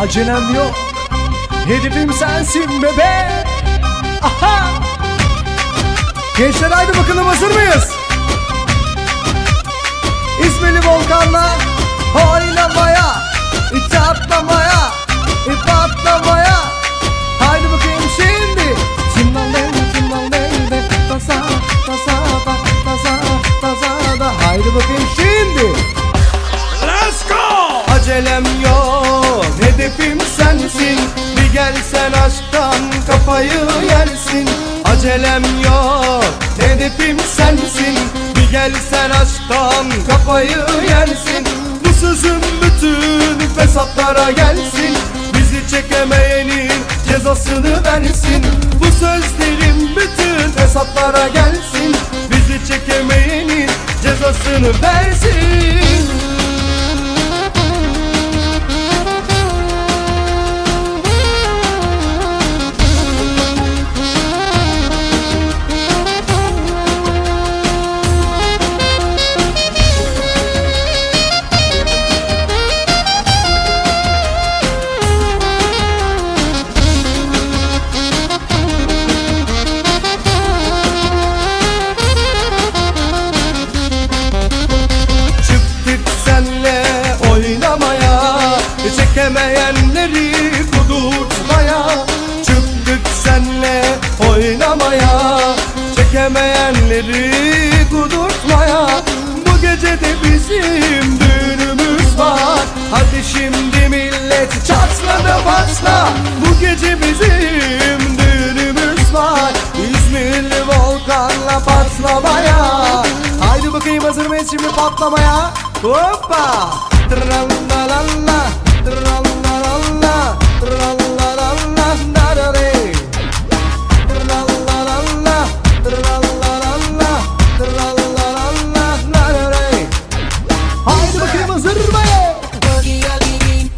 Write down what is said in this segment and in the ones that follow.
Acelem yok. Hedefim sensin bebe. Aha! Gençler haydi bakalım hazır mıyız? İzmirli Volkan'la oynamaya İçe atlamaya ip atlamaya Haydi bakayım şimdi. Zimbaleydi zimbaleydi Tasa tasa da tasa tasa da. Haydi bakayım şimdi. Let's go! Acelem yok Hedefim sensin. Bir gelsen aşktan kafayı yersin. Acelem yok. Hedefim sensin. Bir gelsen aşktan kafayı yersin. Bu sözüm bütün fesatlara gelsin. Bizi çekemeyenin cezasını versin. Bu sözlerim bütün fesatlara gelsin. Bizi çekemeyenin cezasını versin senle oynamaya Çekemeyenleri kudurtmaya. Çıktık senle oynamaya Çekemeyenleri kudurtmaya. Bu gece de bizim düğünümüz var. Hadi şimdi millet çatla da patla Bu gece bizim düğünümüz var. İzmirli Volkan'la patlamaya. Haydi bakayım hazır mıyız şimdi patlamaya Hoppa Trallalala Trallalala Trallalala Darare Trallalala Trallalala Trallalala Darare Haydi bakayım hazır mıyız? Boogie Alin,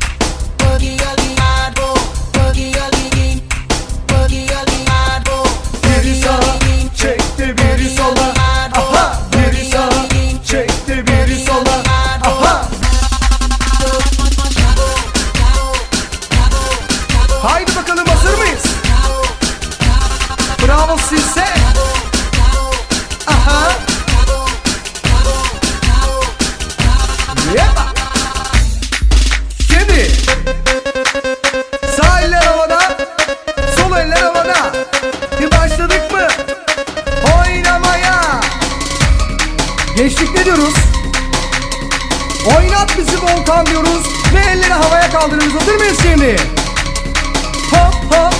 Yepa Şimdi. Sağ eller havada Sol eller havada. Bir başladık mı? Oynamaya. Gençlik ne diyoruz? Oynat bizi Volkan diyoruz Ve elleri havaya kaldırıyoruz Hazır şimdi? Hop hop